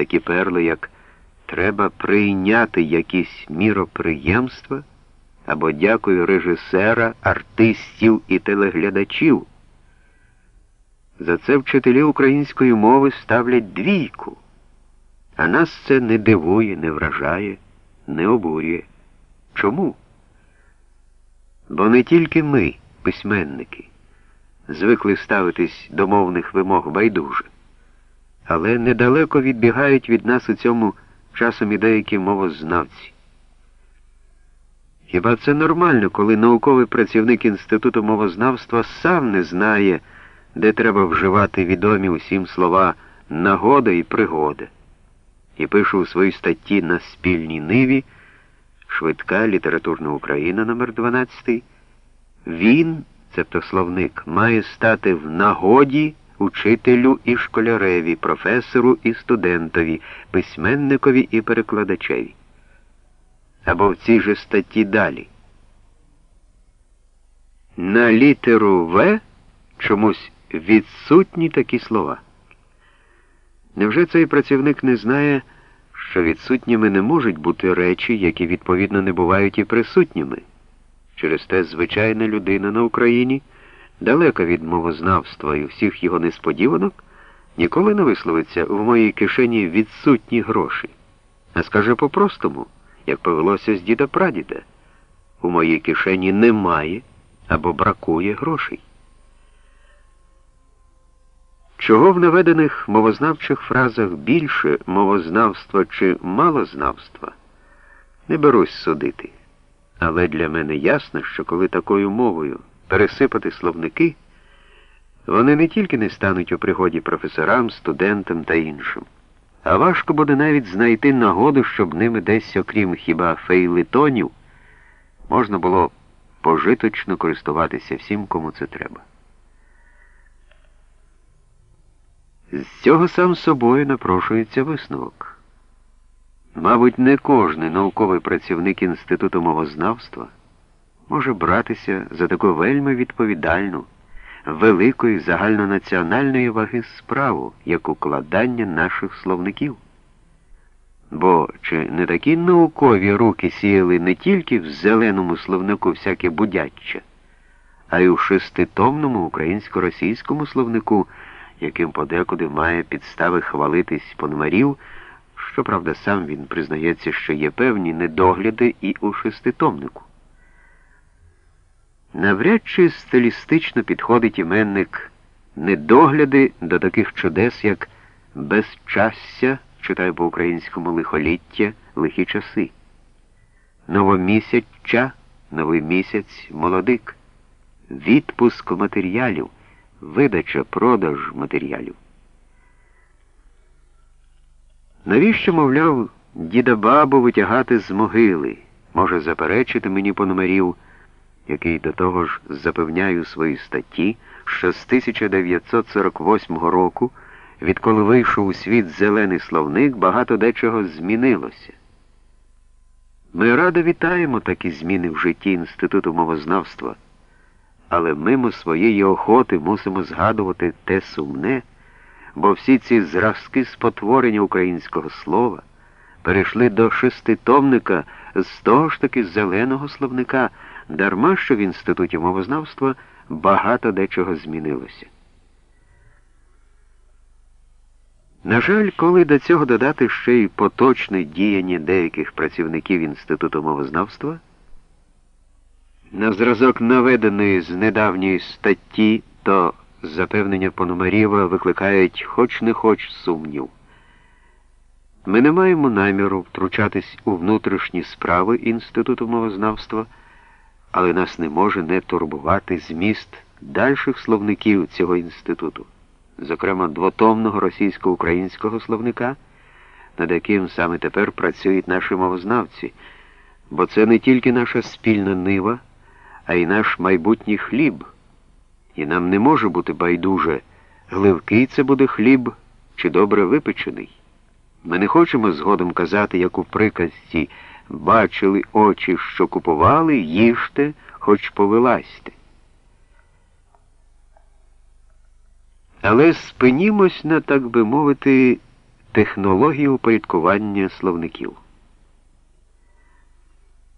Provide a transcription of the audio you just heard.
такі перли, як треба прийняти якісь міроприємства або дякую режисера, артистів і телеглядачів. За це вчителі української мови ставлять двійку, а нас це не дивує, не вражає, не обурює. Чому? Бо не тільки ми, письменники, звикли ставитись до мовних вимог байдуже, але недалеко відбігають від нас у цьому часом і деякі мовознавці. Хіба це нормально, коли науковий працівник Інституту мовознавства сам не знає, де треба вживати відомі усім слова нагода і пригода, і пише у своїй статті на спільній ниві Швидка літературна Україна номер 12 Він, цебто словник, має стати в нагоді учителю і школяреві, професору і студентові, письменникові і перекладачеві або в цій же статті далі. На літеру В чомусь відсутні такі слова. Невже цей працівник не знає, що відсутніми не можуть бути речі, які відповідно не бувають і присутніми? Через те звичайна людина на Україні, далека від мовознавства і всіх його несподіванок, ніколи не висловиться в моїй кишені відсутні гроші, а скаже по-простому як повелося з діда прадіда. У моїй кишені немає або бракує грошей. Чого в наведених мовознавчих фразах більше мовознавства чи малознавства, не берусь судити. Але для мене ясно, що коли такою мовою пересипати словники, вони не тільки не стануть у пригоді професорам, студентам та іншим. А важко буде навіть знайти нагоду, щоб ними десь, окрім хіба фейлитонів, можна було пожиточно користуватися всім, кому це треба. З цього сам собою напрошується висновок. Мабуть, не кожний науковий працівник Інституту мовознавства може братися за таку вельми відповідальну великої загальнонаціональної ваги справу, як укладання наших словників. Бо чи не такі наукові руки сіяли не тільки в зеленому словнику всяке будяччя, а й у шеститомному українсько-російському словнику, яким подекуди має підстави хвалитись Пономарів, щоправда, сам він признається, що є певні недогляди і у шеститомнику. Навряд чи стилістично підходить іменник недогляди до таких чудес, як безчастя, читаю по-українському лихоліття, лихі часи, новомісячча, новий місяць, молодик, відпуск матеріалів, видача, продаж матеріалів. Навіщо, мовляв, діда бабу витягати з могили, може заперечити мені по номерів який до того ж запевняє у своїй статті, що з 1948 року, відколи вийшов у світ зелений словник, багато дечого змінилося. Ми радо вітаємо такі зміни в житті Інституту мовознавства, але мимо своєї охоти мусимо згадувати те сумне, бо всі ці зразки спотворення українського слова перейшли до шеститомника з того ж таки зеленого словника. Дарма що в інституті мовознавства багато дечого змінилося. На жаль, коли до цього додати ще й поточне діяння деяких працівників Інституту мовознавства, на зразок наведеної з недавньої статті, то запевнення Пономарєва викликають хоч не хоч сумнів. Ми не маємо наміру втручатись у внутрішні справи Інституту мовознавства але нас не може не турбувати зміст дальших словників цього інституту, зокрема двотомного російсько-українського словника, над яким саме тепер працюють наші мовознавці, бо це не тільки наша спільна нива, а й наш майбутній хліб. І нам не може бути байдуже, гливкий це буде хліб чи добре випечений. Ми не хочемо згодом казати, як у приказці бачили очі, що купували, їжте, хоч повилазьте. Але спинімось на, так би мовити, технології упорядкування словників.